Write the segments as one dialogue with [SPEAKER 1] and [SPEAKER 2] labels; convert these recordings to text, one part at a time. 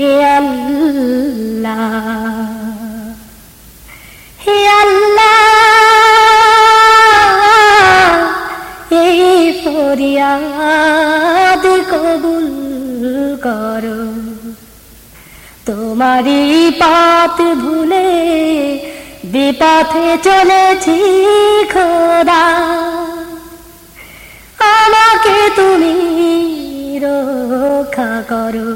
[SPEAKER 1] হে আল্লাহ হে আল্লাহ, এই ফরিয়াদ কবুল করো। তোমারই পাত ভুলে বিপথে চলেছি খোদা। আমাকে তুমি রক্ষা করো।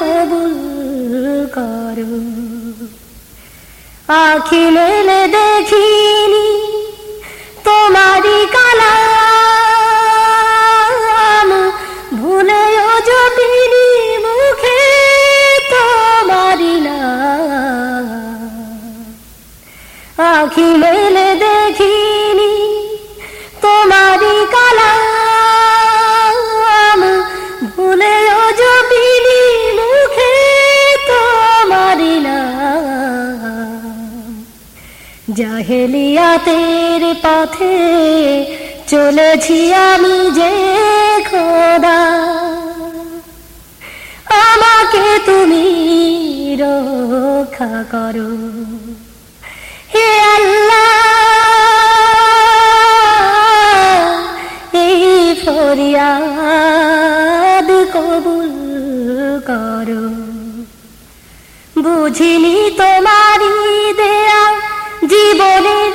[SPEAKER 1] কবুল করো। আখি মেলে দেখিনি তোমারি কালাম। ভুলেও জপিনি মুখে তোমারি না আখি জাহেলিয়াতের পথে চলেছি আমি যে খোদা। আমাকে তুমি রক্ষা করো। হে আল্লাহ, এই ফরিয়াদ কবুল করো। বুঝিনি তোমারি জীবনে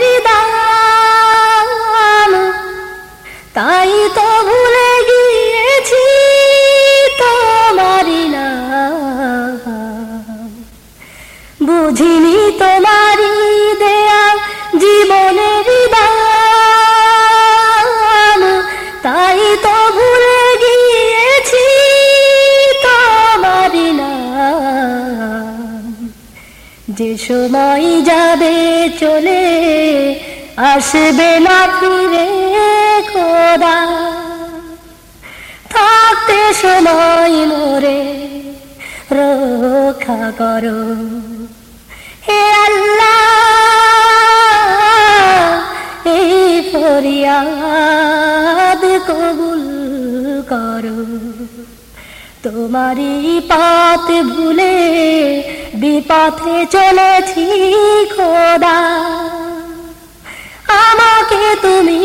[SPEAKER 1] যে সময় যাবে চলে, আসবে না ফিরে খোদা। থাকতে সময় মোরে, রক্ষা করো। হে আল্লাহ, এই ফরিয়াদ করো তোমারই পাত ভুলে বিপথে চলেছি খোদা। আমাকে তুমি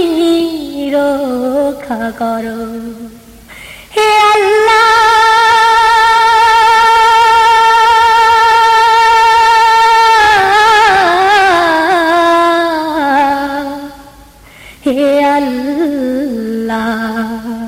[SPEAKER 1] রক্ষা করো। হে আল্লাহ। হে আল্লাহ।